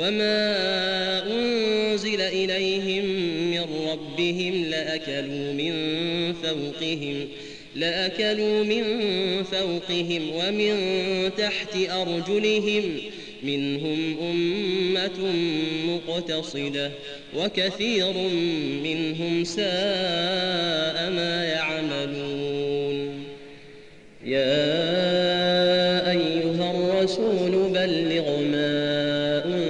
وما أنزل إليهم من ربهم لأكلوا من فوقهم لأكلوا من فوقهم ومن تحت أرجلهم منهم أمة مقتصدة وكثير منهم ساء ما يعملون. يا أيها الرسول بلغ ما أنزل